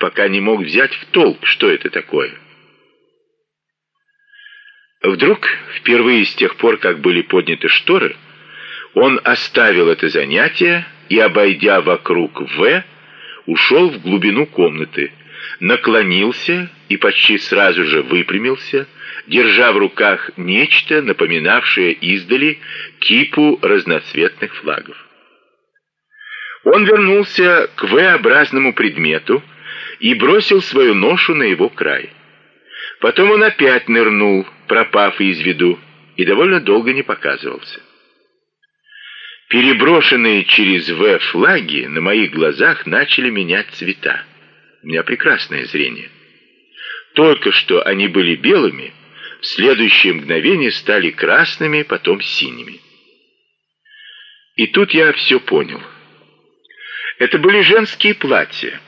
пока не мог взять в толк, что это такое. Вдруг, впервые с тех пор, как были подняты шторы, он оставил это занятие и, обойдя вокруг В, ушел в глубину комнаты, наклонился и почти сразу же выпрямился, держа в руках нечто, напоминавшее издали кипу разноцветных флагов. Он вернулся к V-образному предмету и бросил свою ношу на его край. Потом он опять нырнул, пропав из виду, и довольно долго не показывался. Переброшенные через В флаги на моих глазах начали менять цвета. У меня прекрасное зрение. Только что они были белыми, в следующее мгновение стали красными, потом синими. И тут я все понял. Это были женские платья,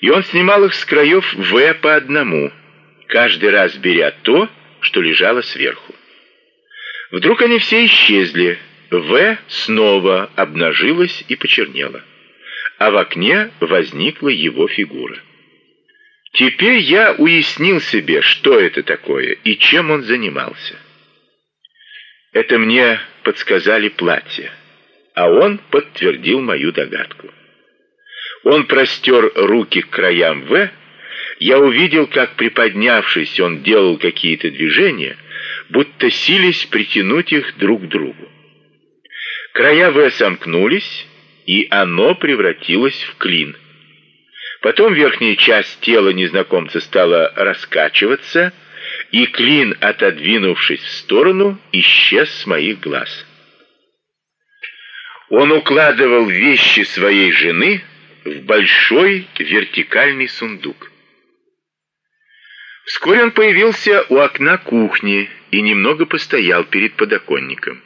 и он снимал их с краев В по одному, каждый раз беря то, что лежало сверху. Вдруг они все исчезли, В снова обнажилась и почернела, а в окне возникла его фигура. Теперь я уяснил себе, что это такое и чем он занимался. Это мне подсказали платья, а он подтвердил мою догадку. Он простер руки к краям В, я увидел, как приподнявшись, он делал какие-то движения, будто сились притянуть их друг к другу. Края В сомкнулись, и оно превратилось в клин. Потом верхняя часть тела незнакомца стала раскачиваться, и клин, отодвинувшись в сторону, исчез с моих глаз. Он укладывал вещи своей жены в большой вертикальный сундук. Вскоре он появился у окна кухни и немного постоял перед подоконником.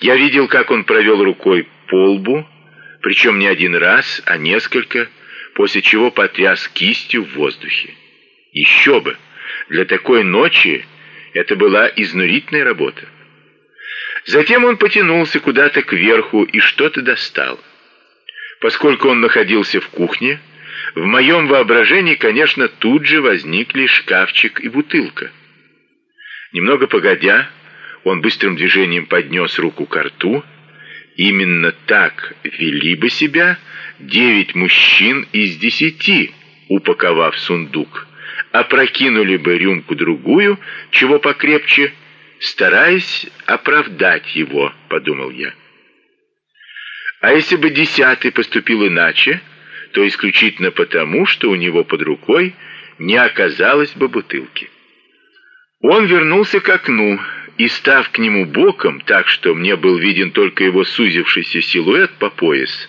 Я видел, как он провел рукой по лбу, причем не один раз, а несколько, после чего потряс кистью в воздухе. Еще бы! Для такой ночи это была изнурительная работа. Затем он потянулся куда-то кверху и что-то достал. Поскольку он находился в кухне, в моем воображении, конечно, тут же возникли шкафчик и бутылка. Немного погодя, он быстрым движением поднес руку к рту. Именно так вели бы себя девять мужчин из десяти, упаковав сундук, опрокинули бы рюмку-другую, чего покрепче, стараясь оправдать его, подумал я. А если бы десятый поступил иначе, то исключительно потому, что у него под рукой не оказалось бы бутылки. Он вернулся к окну и, став к нему боком, так что мне был виден только его сузившийся силуэт по пояс,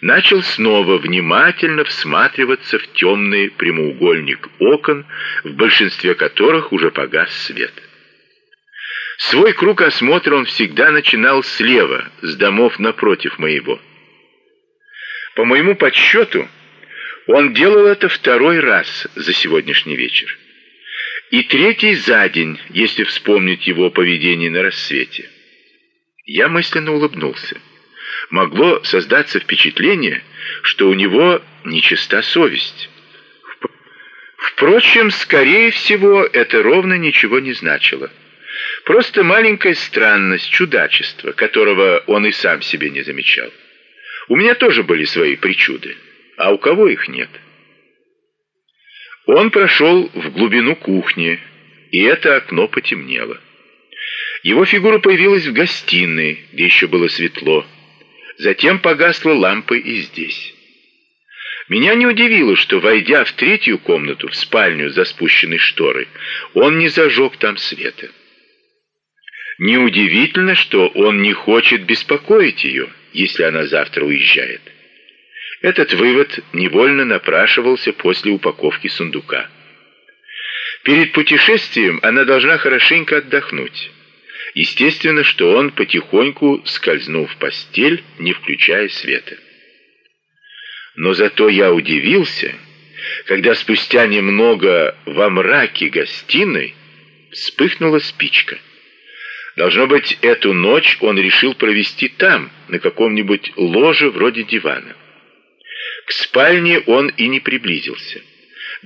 начал снова внимательно всматриваться в темный прямоугольник окон, в большинстве которых уже погас свет. Свой круг осмотра он всегда начинал слева, с домов напротив моего. По моему подсчету, он делал это второй раз за сегодняшний вечер. И третий за день, если вспомнить его поведение на рассвете. Я мысленно улыбнулся. Могло создаться впечатление, что у него нечиста совесть. Впрочем, скорее всего, это ровно ничего не значило. Просто маленькая странность, чудачество, которого он и сам себе не замечал. У меня тоже были свои причуды, а у кого их нет? Он прошел в глубину кухни, и это окно потемнело. Его фигура появилась в гостиной, где еще было светло. Затем погасла лампа и здесь. Меня не удивило, что, войдя в третью комнату, в спальню за спущенной шторой, он не зажег там света. Неудивительно, что он не хочет беспокоить ее, если она завтра уезжает. Этот вывод невольно напрашивался после упаковки сундука. Перед путешествием она должна хорошенько отдохнуть. Естественно, что он потихоньку скользнул в постель, не включая света. Но зато я удивился, когда спустя немного во мраке гостиной вспыхнула спичка. Должно быть, эту ночь он решил провести там, на каком-нибудь ложе вроде дивана. К спальне он и не приблизился.